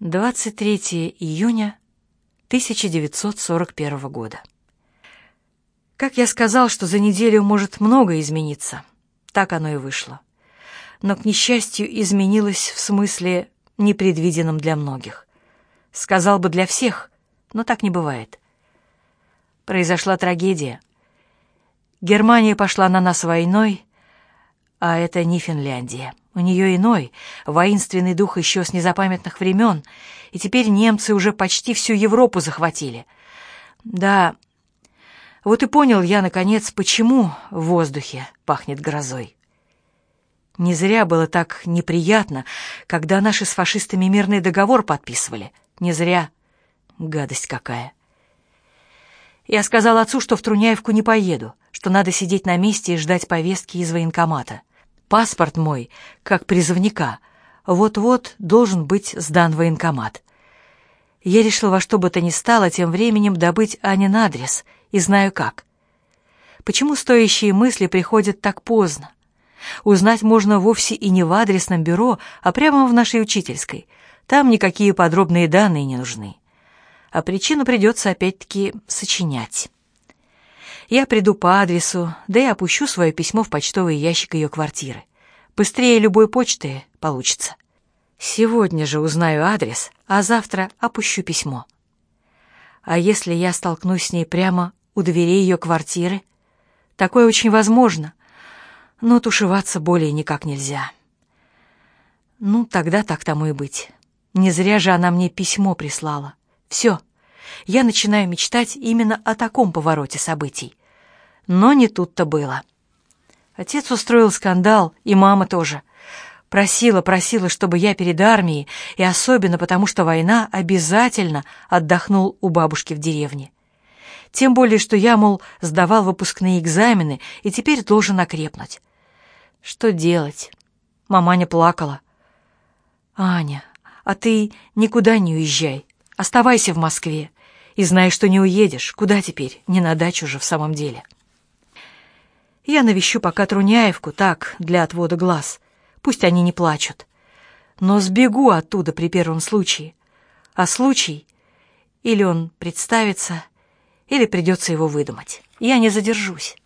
23 июня 1941 года. Как я сказал, что за неделю может многое измениться, так оно и вышло. Но, к несчастью, изменилось в смысле непредвиденном для многих. Сказал бы для всех, но так не бывает. Произошла трагедия. Германия пошла на нас войной, а это не Финляндия. У нее иной, воинственный дух еще с незапамятных времен, и теперь немцы уже почти всю Европу захватили. Да, вот и понял я, наконец, почему в воздухе пахнет грозой. Не зря было так неприятно, когда наши с фашистами мирный договор подписывали. Не зря. Гадость какая. Я сказал отцу, что в Труняевку не поеду, что надо сидеть на месте и ждать повестки из военкомата. Паспорт мой, как призывника, вот-вот должен быть сдан военкомат. Я решил во что бы то ни стало тем временем добыть Анин адрес, и знаю как. Почему стоящие мысли приходят так поздно? Узнать можно вовсе и не в адресном бюро, а прямо в нашей учительской. Там никакие подробные данные не нужны. А причину придется опять-таки сочинять. Я приду по адресу, да и опущу свое письмо в почтовый ящик ее квартиры. Быстрее любой почты получится. Сегодня же узнаю адрес, а завтра опущу письмо. А если я столкнусь с ней прямо у дверей ее квартиры? Такое очень возможно, но тушеваться более никак нельзя. Ну, тогда так тому и быть. Не зря же она мне письмо прислала. Все, я начинаю мечтать именно о таком повороте событий. Но не тут-то было. Отец устроил скандал, и мама тоже. Просила, просила, чтобы я перед армией, и особенно потому, что война, обязательно отдохнул у бабушки в деревне. Тем более, что я, мол, сдавал выпускные экзамены и теперь должен окрепнуть. Что делать? Маманя плакала. «Аня, а ты никуда не уезжай. Оставайся в Москве. И знай, что не уедешь. Куда теперь? Не на дачу же в самом деле». Я навещу пока Труняевку, так, для отвода глаз. Пусть они не плачут. Но сбегу оттуда при первом случае. А случай... Или он представится, или придется его выдумать. Я не задержусь.